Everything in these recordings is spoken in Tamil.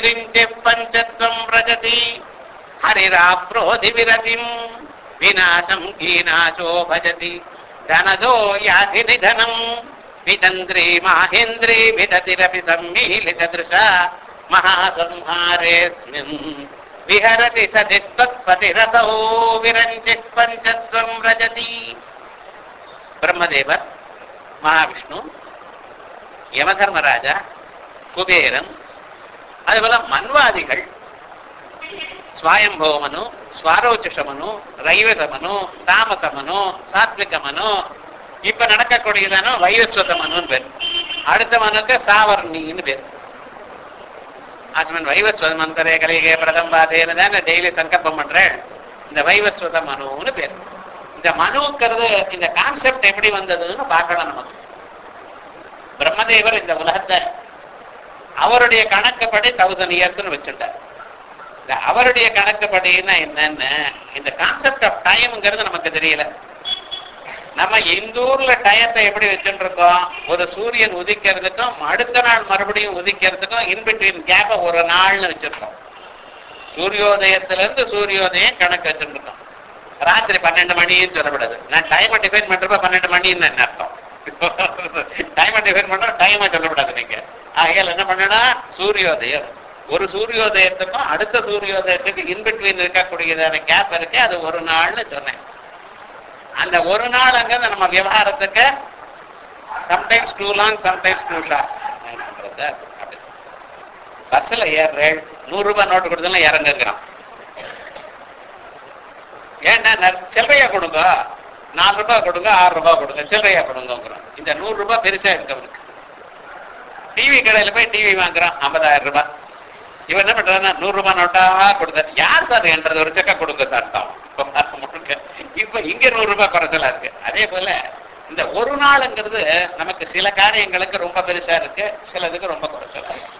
తిరించే పంచత్వం వ్రజతి. హరిరాప్రోధి విరతిం వినాశం కీనాశో భజతి. ధనదో యాధి నిధనం విదంద్రీ మాహేంద్రీ విదతిరపి సమ్మీలిత దృశ మహాసంహారేస్మిన్. విహరతి సతిత్వత్పతిరసౌ విరంజిత్ పంచత్వం వ్రజతి. బ్రహ్మదేవ మహావిష్ణు యమధర్మరాజ కుబేరం அதுபோல மன்வாதிகள் ஸ்வாயம்பவமனு ஸ்வாரோச்சமனு ரைவதமனு தாமசமனு சாத்விகமனு இப்ப நடக்கக்கூடியதான வைவஸ்வதமனுன்னு பேர். அடுத்த மனுக்கு சாவர்ணின்னு பேர். ஆத்மன் வைவஸ்வத மந்தரே கலிகே பிரதம்பாதேன்னு தான் டெய்லி சங்கல்பம் பண்றேன். இந்த வைவஸ்வத மனுன்னு பேர். இந்த மனுங்கிறது இந்த கான்செப்ட் எப்படி வந்ததுன்னு பார்க்கலாம் நமக்கு. பிரம்மதேவர் இந்த உலகத்தை அவருடைய கணக்குப்படி தௌசண்ட் இயர்ஸ்னு வச்சுட்டார் இந்த அவருடைய கணக்குப்படின்னா என்னன்னு இந்த கான்செப்ட் ஆஃப் டைம்ங்கிறது நமக்கு தெரியல. நம்ம இந்த ஊர்ல டயத்தை எப்படி வச்சுட்டு இருக்கோம் ஒரு சூரியன் உதிக்கிறதுக்கும் அடுத்த நாள் மறுபடியும் உதிக்கிறதுக்கும் இன்பிட்வீன் கேப்ப ஒரு நாள்னு வச்சிருக்கோம். சூரியோதயத்துல இருந்து சூரியோதயம் கணக்கு வச்சுருக்கோம் ராத்திரி பன்னெண்டு மணின்னு சொல்லப்படுது. நான் டைமை டிஃபைன் பண்றப்ப பன்னெண்டு மணின்னு என்ன அர்த்தம்? டைமை டிஃபைன் பண்ற டைமை சொல்லப்படாது நீங்க. ஆகையால் என்ன பண்ணனா சூரியோதயம். ஒரு சூரியோதயத்துக்கும் அடுத்த சூரியோதயத்துக்கு இன்பிட்வீன் இருக்கக்கூடியதான கேப் இருக்கு அது ஒரு நாள்னு சொன்னேன். அந்த ஒரு நாள் அங்க நம்ம விவகாரத்துக்கு sometimes too long sometimes too long பஸ்ஸில் ஏறுறேன். நூறு ரூபாய் நோட்டு கொடுத்தலாம் இறங்குங்கிறான் ஏன்னா ந- சில்லறையா கொடுங்க. நாலு ரூபாய் கொடுங்க ஆறு ரூபாய் கொடுங்க சில்லறையா கொடுங்கிறோம் இந்த நூறு ரூபாய் பெருசா இருக்கு டிவி கடையில போய் டிவி வாங்குறான் ஐம்பதாயிரம் ரூபாய். இவன் என்ன பண்றான்னா நூறு ரூபாய் நோட்டா கொடுத்தாரு யார் சார் என்றது? ஒரு செக்க கொடுங்க சார். தான் இப்ப இங்க நூறு ரூபாய் குறைச்சலா இருக்கு. அதே போல இந்த ஒரு நாளுங்கிறது நமக்கு சில காரியங்களுக்கு ரொம்ப பெருசா இருக்கு சிலதுக்கு ரொம்ப குறைச்சலா இருக்கு.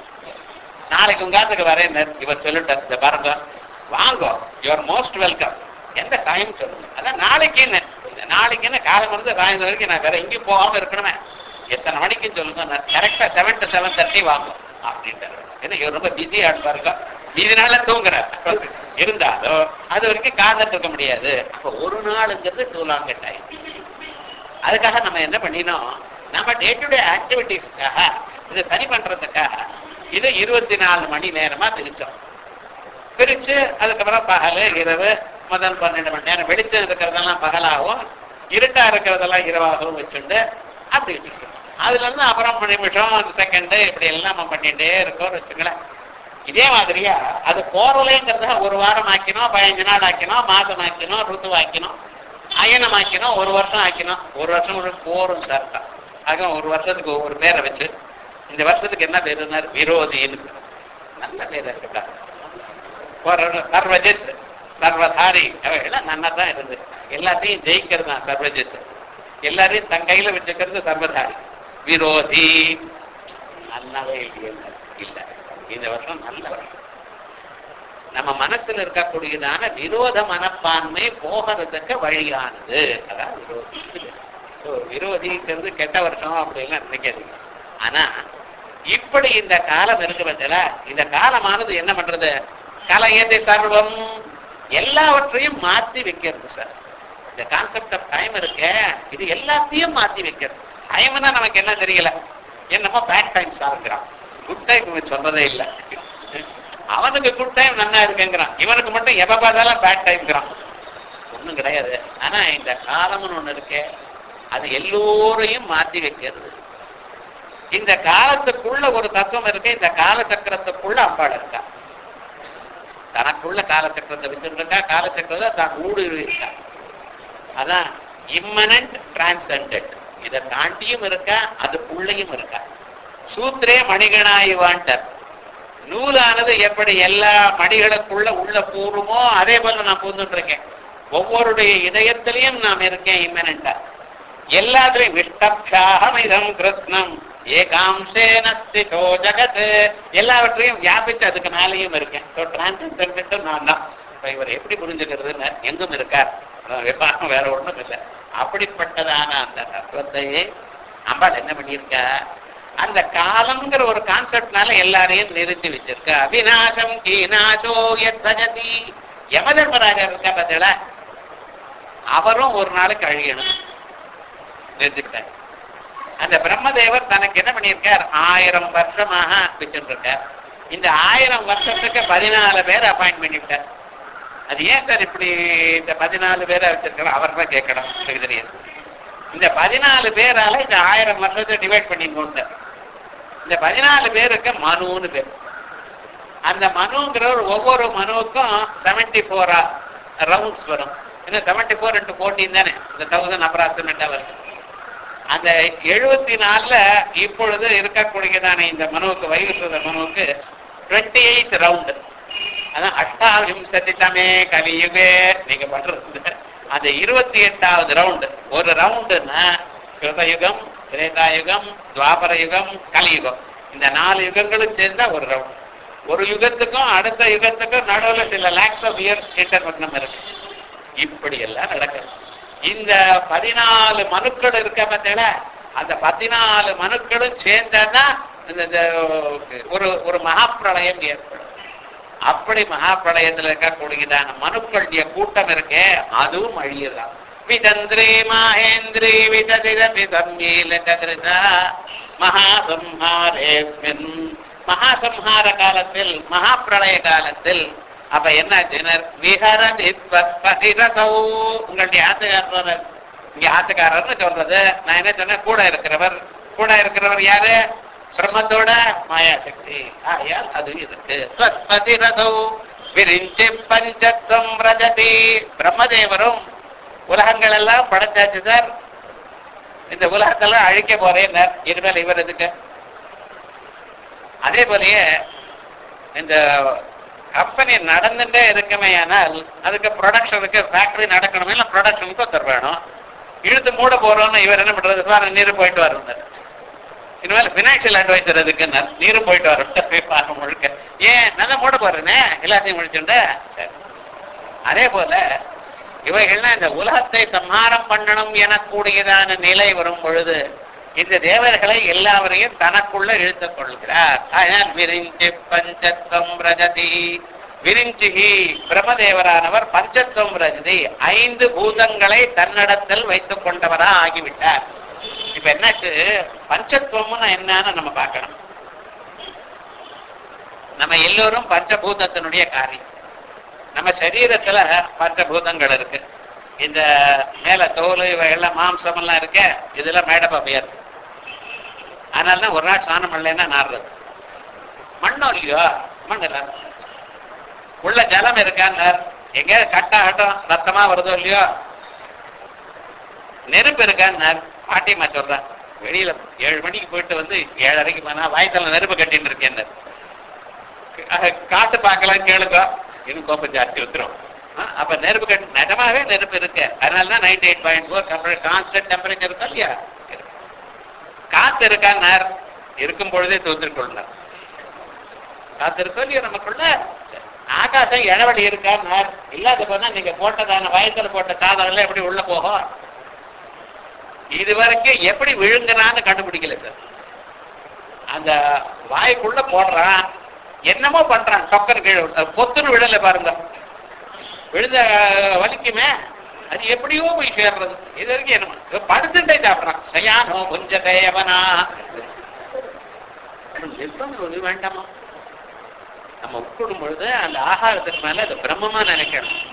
நாளைக்கு உங்காத்துக்கு வரேன் இவர் சொல்லிட்டார். இந்த பாருங்க. வாங்கோ. யுவர் மோஸ்ட் வெல்கம் எந்த டைம் சொல்லுங்க. அதான் நாளைக்குன்னு நாளைக்கு நாளைக்குன்னு காலம் வந்து சாயந்தரம் வரைக்கும் நான் வேற எங்கேயும் போகாம இருக்கணுமே. எத்தனை மணிக்கு சொல்லுங்க நான் கரெக்டா செவன் டு செவன் தேர்ட்டி வாங்கும் அப்படின்றாரு. ஏன்னா இவர் ரொம்ப பிஸியா இருப்பாருங்க இதனால தூங்குறார். இருந்தாலும் அது வரைக்கும் காதல் இருக்க முடியாது. அப்ப ஒரு நாளுங்கிறது டூ லாங் டைம் அதுக்காக நம்ம என்ன பண்ணினோம் நம்ம டே டு டே ஆக்டிவிட்டிஸ்க்காக இதை சரி பண்றதுக்காக இது இருபத்தி நாலு மணி நேரமா பிரிச்சோம். பிரிச்சு அதுக்கப்புறம் பகல் இரவு முதல் பன்னெண்டு மணி நேரம். வெளிச்சம் இருக்கிறதெல்லாம் பகலாகவும் இருட்டா இருக்கிறதெல்லாம் இரவாகவும் வச்சுண்டு அப்படி அதுல இருந்து அப்புறம் நிமிஷம் செகண்டு இப்படி எல்லாம் நம்ம பண்ணிட்டே இருக்கோம்னு வச்சுங்களேன் இதே மாதிரியா அது போறலைங்கிறத ஒரு வாரம் ஆக்கினோம் பதினஞ்சு நாள் ஆக்கினோம் மாதம் ஆக்கினோம் ருத்து ஆக்கினோம் அயனம் ஆக்கினோம் ஒரு வருஷம் ஆக்கினோம். ஒரு வருஷம் ஒரு போரும் சார்ட்டா ஆக ஒரு வருஷத்துக்கு ஒவ்வொரு பேரை வச்சு இந்த வருஷத்துக்கு என்ன பேருனார் விரோதின்னு. நல்ல பேர் இருக்கட்டா சர்வஜித் சர்வசாரி அவைகள்லாம் நல்லா தான் இருந்தது. எல்லாத்தையும் ஜெயிக்கிறது தான் சர்வஜித். எல்லாரையும் தன் கையில வச்சுக்கிறது சர்வதாரி. விரோதி. நல்லாவே இல்ல. இந்த வருஷம் நல்ல வருஷம். நம்ம மனசுல இருக்கக்கூடியதான விரோத மனப்பான்மை போகிறதுக்கு வழியானது. அதான் விரோதி. விரோதிங்கிறது கெட்ட வருஷம் அப்படின்னு நினைக்காதீங்க. ஆனா இப்படி இந்த காலம் இருக்கு பட்சல இந்த காலமானது என்ன பண்றது? கலையதை சர்வம். எல்லாவற்றையும் மாத்தி வைக்கிறது சார். இந்த கான்செப்ட் ஆஃப் டைம் இருக்க இது எல்லாத்தையும் மாற்றி வைக்கிறது. டைம்னா நமக்கு என்ன தெரியல? என்னமோ பேட் டைம் சாருங்கிறான் குட் டைம் சொல்றதே இல்லை. அவனுக்கு குட் டைம் நல்லா இருக்குங்கிறான். இவனுக்கு மட்டும் எப்ப பார்த்தாலும் பேட் டைம்ங்கிறான் ஒன்றும் கிடையாது. ஆனா இந்த காலம்னு ஒன்று இருக்கே அது எல்லோரையும் மாற்றி வைக்கிறது. இந்த காலத்துக்குள்ள ஒரு தத்துவம் இருக்கு இந்த காலச்சக்கரத்துக்குள்ள அம்பாள் இருக்கா. தனக்குள்ள காலச்சக்கரத்தை வச்சிருக்கா காலச்சக்கரத்தை தான் ஊடுருவி இருக்கா அதான் இம்மனண்ட் டிரான்சென்டென்ட் இதை தாண்டியும் இருக்கா அதுக்குள்ளேயும் இருக்கா. சூத்திரே மணிகணாயுவான்டர் நூலானது எப்படி எல்லா மணிகளுக்குள்ள உள்ள பூருமோ அதே போல நான் பூந்துட்டு இருக்கேன் ஒவ்வொருடைய இதயத்திலையும் நாம் இருக்கேன் இம்மனண்டா எல்லாத்திலையும் விஷ்டப்ஷாகம் இதம் கிருஷ்ணம் ஏகாம்சேன ஸ்திதோ ஜகத். எல்லாவற்றையும் வியாபிச்சு அதுக்கு மேலேயும் இருக்கேன். ஸோ டிரான்சென்டென்ட் நான் தான். இவர் எப்படி புரிஞ்சுக்கிறதுன்னு எங்கும் இருக்கார். விவாகம் வேற ஒண்ணும் இல்லை. அப்படிப்பட்டதான அந்த தத்துவத்தையே அம்பாள் என்ன பண்ணியிருக்கா? அந்த காலம்ங்கிற ஒரு கான்செப்ட்னால எல்லாரையும் நிறுத்தி வச்சிருக்க. அவிநாசம் கீநாசோ எத் யமதர்மராஜா இருக்கா பார்த்தீங்களா அவரும் ஒரு நாளைக்கு அழியணும். நிறுத்திவிட்டார் அந்த பிரம்மதேவர் தனக்கு என்ன பண்ணியிருக்கார்? ஆயிரம் வருஷமாக வச்சுருக்கார் இந்த ஆயிரம் வருஷத்துக்கு பதினாலு பேர் அப்பாயிண்ட் பண்ணிவிட்டார். அது ஏன் சார் இப்படி இந்த பதினாலு பேரை வச்சிருக்கணும் அவர் தான் கேட்கணும். எனக்கு தெரியாது. இந்த பதினாலு பேரால இந்த ஆயிரம் வருஷத்தை டிவைட் பண்ணிக்கோங்க சார். இந்த பதினாலு பேருக்கு மனுன்னு பேர். அந்த மனுங்கிறவர் ஒவ்வொரு மனுவுக்கும் செவன்டி ஃபோர் ரவுண்ட்ஸ் வரும். ஏன்னா செவன்டி ஃபோர் இன்ட்டு ஃபோர்டீன் தானே. இந்த தௌசண்ட் அப்ராக்சிமேட்டாக வருது அந்த எழுபத்தி நாலுல இப்பொழுது இருக்கக்கூடியதான இந்த மனுவுக்கு வைகுஸ்வத மனுவுக்கு டுவெண்ட்டி எயிட் ரவுண்டு அதான் அஷ்டாவிம்சதி தமே கலியுகே. நீங்க பண்றது அந்த இருபத்தி எட்டாவது ரவுண்டு ஒரு ரவுண்டுன்னா கிருதயுகம் திரேதாயுகம் துவாபர யுகம் கலியுகம். இந்த நாலு யுகங்களும் சேர்ந்தா ஒரு ரவுண்ட் ஒரு யுகத்துக்கும் அடுத்த யுகத்துக்கும் நடுவில் சில லேக்ஸ் ஆஃப் இயர்ஸ் இன்டர்வர்னம் இருக்கு. இப்படி எல்லாம் நடக்குது. இந்த பதினாலு மனுக்கள் இருக்க பார்த்தீங்களா? அந்த பதினாலு மனுக்களும் சேர்ந்தாதான் இந்த இந்த ஒரு ஒரு மகாப்பிரளயம் ஏற்படும். அப்படி மகாப்பிரளயத்தில் இருக்கக்கூடியதான மனுக்களுடைய கூட்டம் இருக்கே அதுவும் அழியலாம் விதந்திரே மாஹேந்திரே விததிரபி சம்மீலகதிருதா மகாசம்ஹாரேஸ்மின். மகாசம்ஹார காலத்தில் மகாப்பிரளய காலத்தில் அப்ப என்ன ஜனர்? விஹரதி உங்களுடைய ஆத்துக்காரர் இங்க ஆத்துக்காரர்னு சொல்றது நான் என்ன சொன்னேன்? கூட இருக்கிறவர். கூட இருக்கிறவர் யாரு? பிரம்மத்தோட மாயாசக்தி. ஆயால் அது இருக்கு பதிரசௌ விரிஞ்சி பஞ்சத்வம் ரஜதி. பிரம்மதேவரும் உலகங்கள் எல்லாம் படைச்சாச்சு சார். இந்த உலகத்தெல்லாம் அழிக்க போறேன் இனிமேல் இவர் எதுக்கு? அதே போலயே இந்த கம்பெனி நடந்துட்டே இருக்குமே ஆனால் அதுக்கு ப்ரொடக்ஷனுக்கு ஃபேக்டரி நடக்கணுமே இல்லை ப்ரொடக்ஷனுக்கு ஒருத்தர் வேணும். இழுத்து மூட போறோம்னு இவர் என்ன பண்றது? சார் நீர் போயிட்டு வரணும் இனிமேல் பினான்சியல் அட்வைசர் எதுக்குன்னு நீரும் போயிட்டு வரும். முழுக்க. ஏன்? நல்லா மூட போறேனே? எல்லாத்தையும் முடிச்சுண்ட அதே போல இவைகள்லாம் இந்த உலகத்தை சம்ஹாரம் பண்ணணும் எனக்கூடியதான நிலை வரும் பொழுது இந்த தேவர்களை எல்லாவரையும் தனக்குள்ள இழுத்துக் கொள்கிறார். அதனால் விரிஞ்சி பஞ்சத்துவம் ரஜதி. விரிஞ்சிகி பிரமதேவரானவர் பஞ்சத்துவம் ரஜதி. ஐந்து பூதங்களை தன்னிடத்தில் வைத்துக் கொண்டவரா ஆகிவிட்டார் இப்ப என்னாச்சு? பஞ்சத்துவம்னா என்னன்னு நம்ம பார்க்கணும். நம்ம எல்லோரும் பஞ்சபூதத்தினுடைய காரியம் நம்ம சரீரத்துல பஞ்சபூதங்கள் இருக்கு. இந்த மேல தோல் இவையெல்லாம் மாம்சம் எல்லாம் இருக்க இதெல்லாம் மேடப்பா பெயர் அதனாலதான் ஒரு நாள் ஸ்நானம் பண்ணலைன்னா நாடுறது மண்ணும் இல்லையோ? மண் உள்ள ஜலம் இருக்கான்னு எங்கேயாவது கட்டாகட்டும் ரத்தமா வருதோ இல்லையோ? நெருப்பு இருக்கான்னு பாட்டியம்மா சொல்றேன் வெளியில ஏழு மணிக்கு போயிட்டு வந்து ஏழரைக்கு போனா வாய்த்தல நெருப்பு கட்டின்னு இருக்கேன் காட்டு பார்க்கலாம் கேளுங்க. இன்னும் கோப்பம் ஜாஸ்தி வந்துடும் அப்ப நெருப்பு கட்டு நிஜமாவே நெருப்பு இருக்கு. அதனாலதான் ninety eight point four constant temperature இருக்கா இல்லையா? காத்து இருக்கான்னார் இருக்கும் பொழுதே தோன்றிக்கொள்ளார் காத்து இருக்கோ இல்லையோ நமக்குள்ள? ஆகாசம் இளவலி இருக்கா நார்? இல்லாத போனா நீங்க போட்டதான வயசுல போட்ட சாதம் எல்லாம் எப்படி உள்ள போகும்? இது வரைக்கும் எப்படி விழுங்கிறான்னு கண்டுபிடிக்கல சார். அந்த வாய்க்குள்ள போடுறான். என்னமோ பண்றான். டொக்கர் கீழே பொத்துன்னு விழல பாருங்க. விழுந்த வலிக்குமே? அது எப்படியோ போய் சேர்றது. இது வரைக்கும் என்ன படுத்துட்டே சாப்பிட்றான். சயானோ கொஞ்ச தேவனா. நிர்பந்தம் வேண்டாமா? நம்ம உட்கொள்ளும் பொழுது அந்த ஆகாரத்துக்கு மேல அது பிரம்மமா நினைக்கணும்.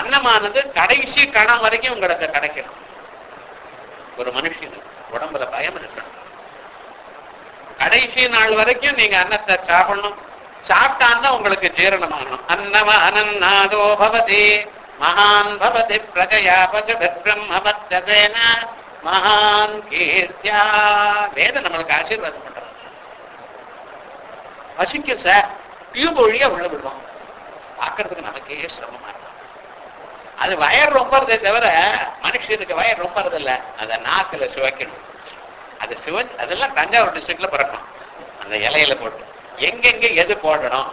அன்னமானது கடைசி கணம் வரைக்கும் உங்களுக்கு கிடைக்கணும். ஒரு மனுஷனுக்கு உடம்புல பயம் இருக்கணும் கடைசி நாள் வரைக்கும் நீங்க அன்னத்தை சாப்பிடணும். சாப்பிட்டான்னா உங்களுக்கு ஜீரணமாகணும். அன்னம அனன்னாதோ பவதி மகான் பவதி பிரஜயா பசு பிரம்மவத்தேன மகான் கீர்த்தியா. வேத நம்மளுக்கு ஆசீர்வாதம் பண்றோம். பசிக்கும் சார். டியூப் வழியா உள்ள விடுவோம். பார்க்கறதுக்கு நமக்கே சிரமமா அது வயர் ரொம்பறதே தவிர மனுஷனுக்கு வயர் ரொம்பறது இல்ல அதை நாக்குல சுவைக்கணும். அது சிவன் அதெல்லாம் தஞ்சாவூர் டிஸ்ட்ரிக்ட்ல பிறக்கணும் அந்த இலையில போட்டு. எங்கெங்க எது போடணும்?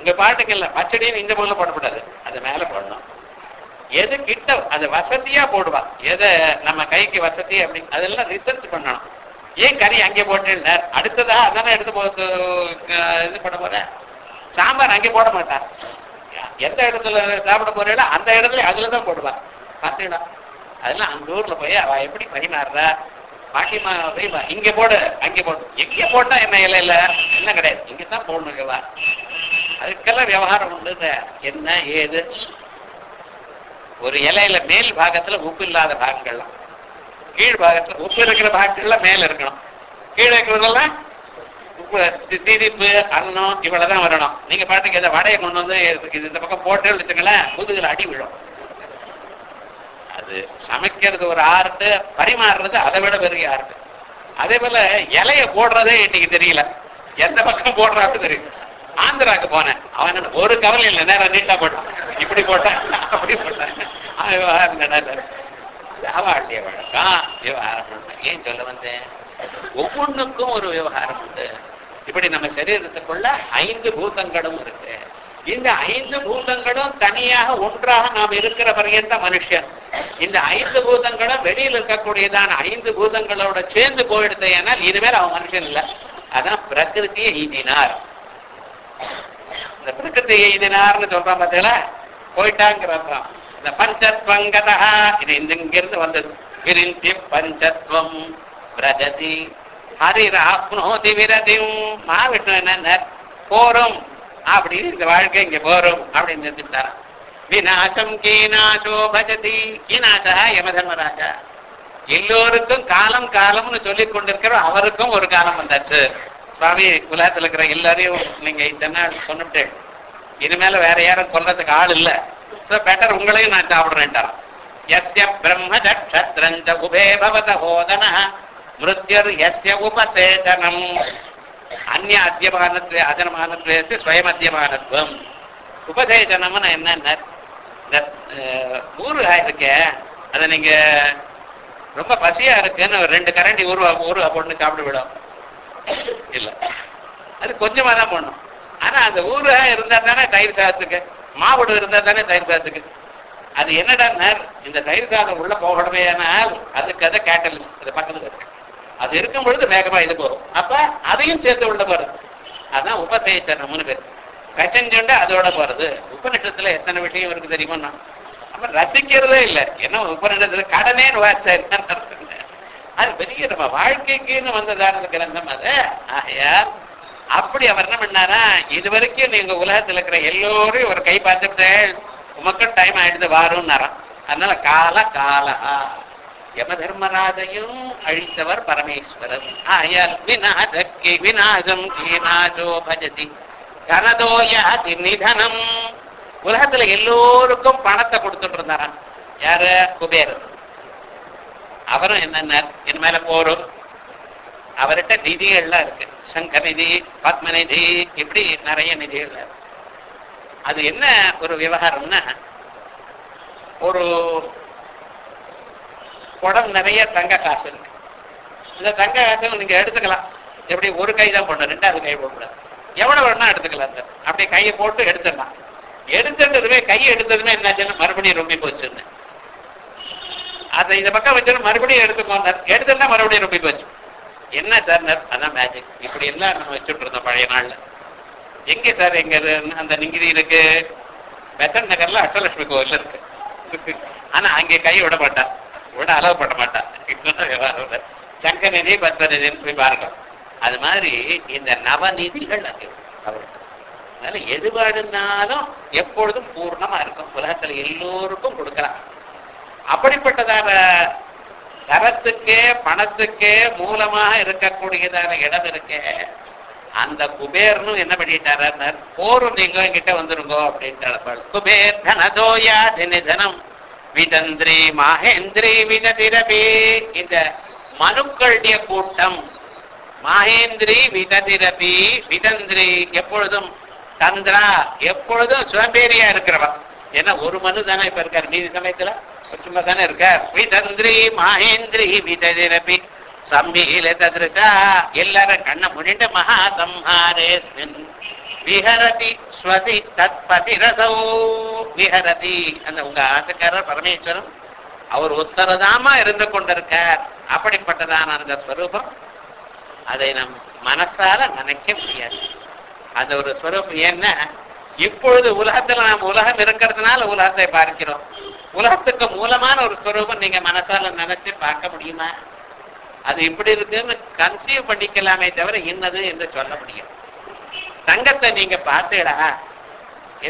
இங்க பாட்டுக்கு இல்லை. பச்சடியும் இந்த பொருள் போடக்கூடாது. அது மேல போடணும். எது கிட்ட அது வசதியா போடுவா. எதை நம்ம கைக்கு வசதி அப்படி அதெல்லாம் ரிசர்ச் பண்ணணும். ஏன் கறி அங்கே போட்டேன் அடுத்ததா அதானே எடுத்து போ இது பண்ண போற? சாம்பார் அங்கே போட மாட்டார் எந்த இடத்துல சாப்பிட போறீங்களோ அந்த இடத்துல அதுல தான் போடுவான் பார்த்தீங்களா? அதெல்லாம் அந்த ஊர்ல போய் அவ எப்படி பரிமாறுறா? பாட்டிமா போய் இங்க போடு அங்கே போடு. எங்க போட்டா என்ன இலையில? என்ன கிடையாது. இங்கே தான் போடணுங்கவா அதுக்கெல்லாம் விவகாரம் உண்டு என்ன ஏது? ஒரு இலையில மேல் பாகத்துல உப்பு இல்லாத பாகங்கள்லாம். கீழ் பாகத்துல உப்பு இருக்கிற பாகங்கள்லாம் மேல இருக்கணும். கீழே இருக்கிறதெல்லாம் திதிப்பு அன்னம் இவ்வளவுதான் வரணும். நீங்க பாட்டுக்கு இந்த வடையை கொண்டு வந்து இந்த பக்கம் போட்டு வச்சுங்களேன் முதுகுல அடி விழும். அது சமைக்கிறது ஒரு ஆர்ட் பரிமாறுறது அதை விட பெரிய ஆர்ட் அதே போல இலைய போடுறதே இன்னைக்கு தெரியல. எந்த பக்கம் போடுறாரு தெரியும். ஆந்திராக்கு போனேன். அவன் ஒரு கவலை இல்லை நேரம் நீட்டா போட்டான். இப்படி போட்டான் அப்படி போட்டான். அவன் விவகாரம் நடந்தது வழக்கம். விவகாரம் ஏன் சொல்ல வந்தேன்? ஒவ்வொன்றுக்கும் ஒரு விவகாரம் உண்டு. இப்படி நம்ம சரீரத்துக்குள்ள ஐந்து பூதங்களும் இருக்கு. இந்த ஐந்து பூதங்களும் தனியாக ஒன்றாக நாம் இருக்கிற பர்யந்த மனுஷன். இந்த ஐந்து பூதங்களும் வெளியில் இருக்கக்கூடியதான ஐந்து பூதங்களோட சேர்ந்து போயிடுது ஏனால் இனிமேல் அவன் மனுஷன் இல்லை. அதான் பிரகிருதியை ஈதினார் இந்த பிரகிருதியை ஈதினார்னு சொல்றான் பார்த்தீங்களா? போயிட்டாங்கிறான் இந்த பஞ்சத்வங்கதா இது இந்த இங்கிருந்து வந்தது. விரிந்தி பஞ்சத்வம் பிரஜதி. ஹரிராப்னோதி விரதியும் மாவிட்டு என்ன போறோம் அப்படின்னு இந்த வாழ்க்கை இங்க போறோம் அப்படின்னு நிறுத்திட்டாராம் விநாசம் கீனாசோ பஜதி. கீனாசா யமதர்மராஜா. எல்லோருக்கும் காலம் காலம்னு சொல்லி கொண்டிருக்கிற அவருக்கும் ஒரு காலம் வந்தாச்சு. சுவாமி உலகத்துல இருக்கிற எல்லாரையும் நீங்க இத்தனை நாள் இனிமேல வேற யாரும் கொல்றதுக்கு ஆள் இல்ல. சோ பெட்டர் உங்களையும் நான் சாப்பிடுறேன்ட்டாராம் எஸ்ய பிரம்ம சக்ஷத்ரஞ்ச உபே பவத ஹோதன மிருத்யர் எஸ்ய உபசேதனம் அந்நிய அத்தியமானத்வே அதனமானத்வேத்து ஸ்வயமத்தியமானத்துவம் உபசேதனம்னு என்னன்னா இந்த அஹ், ஊறுகாய் இருக்கே. அதை நீங்க ரொம்ப பசியா இருக்குன்னு ஒரு ரெண்டு கரண்டி ஊறுவா ஊறுகா போட்டு சாப்பிட விடும். இல்லை. அது கொஞ்சமாக தான் போடணும். ஆனால் அந்த ஊறுகாய் இருந்தால் தானே தயிர் சாதத்துக்கு. மாவுடு இருந்தால் தானே தயிர் சாதத்துக்கு. அது என்னடா இந்த தயிர் சாதம் உள்ள போகணுமே ஆனால் அதுக்கு அதை கேட்டலிஸ்ட் அது பக்கத்தில் இருக்கு. அது இருக்கும் பொழுது வேகமா இது போகும் அப்ப அதையும் சேர்த்து உள்ள போறது அதான் உபசேச்சனம்னு பேர். கச்சஞ்சுண்டு அதோட போறது. உபநிஷத்துல எத்தனை விஷயம் இருக்கு தெரியுமா அப்ப ரசிக்கிறதே இல்லை. என்ன உபநிஷத்துல கடனே வாச அது பெரிய நம்ம வாழ்க்கைக்குன்னு வந்ததான கிரந்தம் அது. ஆகையால் அப்படி அவர் என்ன பண்ணாரா? இது வரைக்கும் நீங்க உலகத்துல இருக்கிற எல்லோரையும் ஒரு கை பார்த்துட்டு உமக்கும் டைம் ஆயிடுது வாரும்னாராம் அதனால கால காலா யமதர்மராஜையும் அழித்தவர் பரமேஸ்வரர். ஆயால் விநாசக்கி விநாசம் கீநாசோ பஜதி. கனதோயாதி நிதனம். உலகத்துல எல்லோருக்கும் பணத்தை கொடுத்துட்டு இருந்தாராம். யாரு? குபேரர். அவரும் என்னென்ன மேல போரும். அவர்கிட்ட நிதிகள்லாம் இருக்கு. சங்க நிதி பத்ம நிதி இப்படி நிறைய நிதிகள் இருக்கு. அது என்ன ஒரு விவகாரம்னா ஒரு குடம் நிறைய தங்க காசு இருக்கு. இந்த தங்க காசு நீங்க எடுத்துக்கலாம். எப்படி ஒரு கை தான் போடணும் ரெண்டாவது கை போடக்கூடாது. எவ்வளவு வேணா எடுத்துக்கலாம் சார் அப்படியே கையை போட்டு எடுத்துடலாம். எடுத்துட்டதுமே கை எடுத்ததுமே என்னாச்சுன்னு மறுபடியும் ரொம்ப போச்சுன்னு அதை இந்த பக்கம் வச்சு மறுபடியும் எடுத்துக்கோங்க எடுத்துட்டா மறுபடியும் ரொம்ப போச்சு. என்ன சார் அதான் மேஜிக் இப்படி எல்லாம் நம்ம வச்சுட்டு இருந்தோம் பழைய நாள்ல. எங்க சார் எங்க அந்த நிங்கிரி இருக்கு. பெசன் நகர்ல அஷ்டலட்சுமி கோவில் இருக்கு. ஆனா அங்கே கை விட மாட்டா கூட அளவு பண்ண மாட்டான். இப்பதான் விவகாரம் சங்க நிதி பத்ம போய் பாருங்க. அது மாதிரி இந்த நவநிதிகள் அது. அவருக்கு. அதனால எது வேணும்னாலும் எப்பொழுதும் பூர்ணமா இருக்கும். உலகத்துல எல்லோருக்கும் கொடுக்கலாம். அப்படிப்பட்டதான தரத்துக்கே பணத்துக்கே மூலமாக இருக்கக்கூடியதான இடம் இருக்கே அந்த குபேர்னு என்ன பண்ணிட்டாரு? போரும் நீங்க என்கிட்ட வந்துருங்கோ அப்படின்ட்டு குபேர் தனதோயா நிதனம் விதந்திரி மகேந்திரி விததிரபி இந்த மனுக்களுடைய கூட்டம் மகேந்திரி விததிரபி விதந்திரி எப்பொழுதும் தந்திரா எப்பொழுதும் சுயம்பேரியா இருக்கிறவன் ஏன்னா ஒரு மனு தானே இப்ப இருக்கார். மீதி சமயத்துல சும்மா தானே இருக்கார். விதந்திரி மகேந்திரி விததிரபி சம்பீல ததிருஷா எல்லாரும் கண்ணை முன்னிட்டு மகா சம்ஹாரே விஹரதி ஸ்வதி தத் ரசௌ விஹரதி அந்த உங்க ஆசைக்காரர் பரமேஸ்வரன் அவர் உத்தரதாமா இருந்து கொண்டிருக்கார். அப்படிப்பட்டதான அந்த ஸ்வரூபம் அதை நம் மனசால நினைக்க முடியாது. அந்த ஒரு ஸ்வரூபம் ஏன்னா இப்பொழுது உலகத்துல நாம் உலகம் இருக்கிறதுனால உலகத்தை பார்க்கிறோம். உலகத்துக்கு மூலமான ஒரு ஸ்வரூபம் நீங்க மனசால நினைச்சு பார்க்க முடியுமா? அது இப்படி இருக்குன்னு கன்சீவ் பண்ணிக்கலாமே தவிர இன்னது என்று சொல்ல முடியும் தங்கத்தை நீங்க பார்த்தேடா.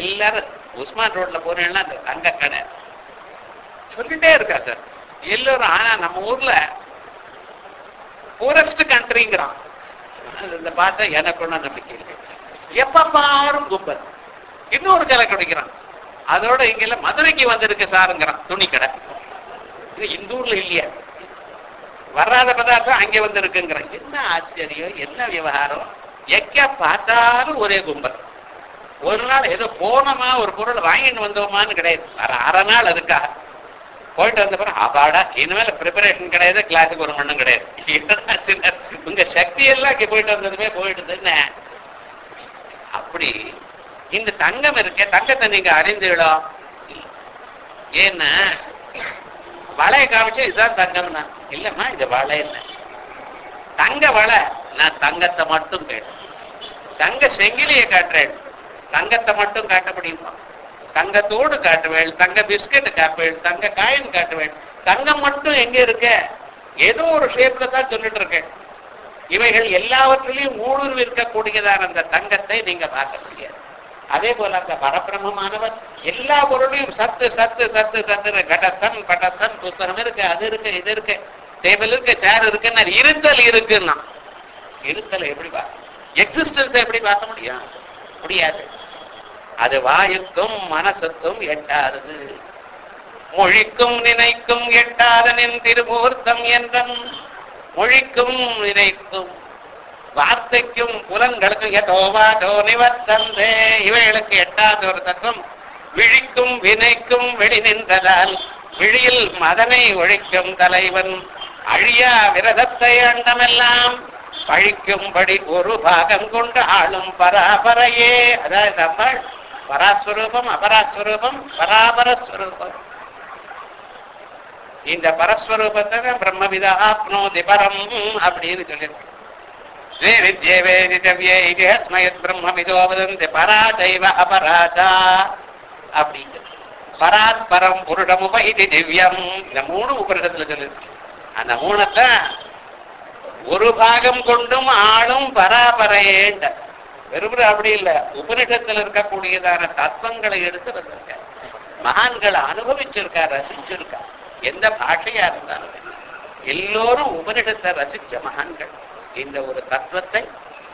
எல்லாரும் உஸ்மான் ரோட்ல போறீங்கன்னா அந்த தங்க கடை. சொல்லிட்டே இருக்கா சார் எல்லோரும் ஆனா நம்ம ஊர்ல பூரஸ்ட் கண்ட்ரிங்கிறான் இந்த பார்த்தா எனக்கு ஒன்றும் நம்பிக்கை இல்லை. எப்ப பாரும் கும்பல். இன்னொரு கடை குடிக்கிறான். அதோட இங்க மதுரைக்கு வந்திருக்கு சாருங்கிறான் துணி கடை. இது இந்த ஊர்ல இல்லையா? வராத பதார்த்தம் அங்கே வந்திருக்குங்கிறான். என்ன ஆச்சரியம்? என்ன விவகாரம்? எக்க பார்த்தாலும் ஒரே கும்பல். ஒரு நாள் ஏதோ போனோமா ஒரு பொருள் வாங்கிட்டு வந்தோமான்னு கிடையாது. அரை நாள் அதுக்காக. போயிட்டு வந்த பிறகு அப்பாடா இனிமேல் ப்ரிப்பரேஷன் கிடையாது கிளாஸுக்கு ஒரு மண்ணும் கிடையாது. சின்ன- உங்க சக்தி எல்லாம் இங்க போயிட்டு வந்ததுமே போயிட்டு அப்படி இந்த தங்கம் இருக்க தங்கத்தை நீங்க அறிந்துவிடும் ஏன்னா வளைய காமிச்சு இதுதான் தங்கம்னா. இல்லம்மா இது வளை தங்க வளை நான் தங்கத்தை மட்டும் கேட்டேன். தங்க செங்கிலியை காட்டுறேன். தங்கத்தை மட்டும் காட்ட முடியுமா? தங்கத்தோடு காட்டுவேன் தங்க பிஸ்கட் காட்டுவேன் தங்க காயின் காட்டுவேன். தங்கம் மட்டும் எங்க இருக்க? ஏதோ ஒரு ஷேப்ல தான் சொல்லிட்டு இருக்கேன். இவைகள் எல்லாவற்றிலையும் ஊடுருவி இருக்கக்கூடியதான அந்த தங்கத்தை நீங்க பார்க்க முடியாது. அதே போல அந்த பரபிரமமானவர் எல்லா பொருளையும் சத்து சத்து சத்து சத்து கடசன் படசன் புஸ்தகம் இருக்கு அது இருக்கு இது இருக்கு. டேபிள் இருக்கு சேர் இருக்குன்னா இருத்தல் இருக்குன்னா. இருத்தல் எப்படி பா எக்ஸிஸ்டன்ஸ் எப்படி பார்க்க முடியும்? முடியாது. அது வாயுக்கும் மனசுக்கும் எட்டாதது. மொழிக்கும் நினைக்கும் எட்டாத நின் திருமூர்த்தம் என்றன். மொழிக்கும் நினைக்கும் வார்த்தைக்கும் புலன்களுக்கும் எதோவாதோ நிவர்த்தந்தே இவைகளுக்கு எட்டாத ஒரு தத்துவம். விழிக்கும் வினைக்கும் வெளி நின்றதால் விழியில் மதனை ஒழிக்கும் தலைவன். அழியா விரதத்தை அண்டமெல்லாம் பழிக்கும்படி ஒரு பாகம் கொண்டு ஆளும் பராபரையே. அதாவது அம்பாள் பராஸ்வரூபம் அபராஸ்வரூபம் பராபரஸ்வரூபம். இந்த பரஸ்வரூபத்தை பிரம்மவிதா ஆப்னோதி பரம் அப்படின்னு சொல்லியிருக்கோம் வே வேதிதவ்யே இது பிரம்மவிதோ வதந்தி பராதைவ அபராதா அப்படிங்கிறது பராத் பரம் புருடம் உபைதி திவ்யம். இந்த மூணு உபரிடத்துல சொல்லிருக்கு அந்த மூணத்தை ஒரு பாகம் கொண்டும் ஆளும் பராபரையேண்ட. வெறும் அப்படி இல்ல. உபனிஷத்தில் இருக்கக்கூடியதான தத்துவங்களை எடுத்து வந்திருக்க மகான்களை அனுபவிச்சிருக்கா ரசிச்சிருக்கா. எந்த பாஷையா இருந்தாலும் எல்லோரும் உபனிஷத்தை ரசிச்ச மகான்கள். இந்த ஒரு தத்துவத்தை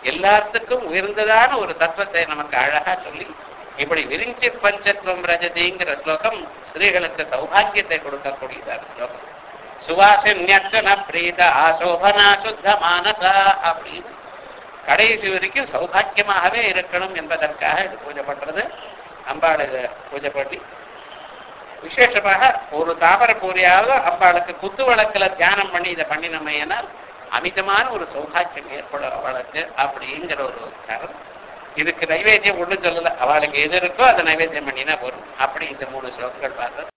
எல்லாத்துக்கும் உயர்ந்ததான ஒரு தத்துவத்தை நமக்கு அழகா சொல்லி இப்படி விரிஞ்சி பஞ்சத்துவம் ரஜதிங்கிற ஸ்லோகம் ஸ்திரீகளுக்கு சௌபாகியத்தை கொடுக்கக்கூடியதான ஸ்லோகம். சுவாசின்யர்ச்சன பிரீத ஆசோபனா சுத்த மானசா அப்படின்னு கடைசி வரைக்கும் சௌபாக்கியமாகவே இருக்கணும் என்பதற்காக இது பூஜை பண்றது அம்பாள் இதை பூஜை பண்ணி விசேஷமாக ஒரு தாமர பூரியாவது அம்பாளுக்கு குத்து வழக்கில் தியானம் பண்ணி இதை பண்ணினமையினால் அமிதமான ஒரு சௌபாக்கியம் ஏற்படும் அவளுக்கு அப்படிங்கிற ஒரு காரணம் இதுக்கு நைவேத்தியம் ஒன்றும் சொல்லலை. அவளுக்கு எது இருக்கோ அதை நைவேத்தியம் பண்ணினா போதும். அப்படி இந்த மூணு ஸ்லோகங்கள் பார்த்தது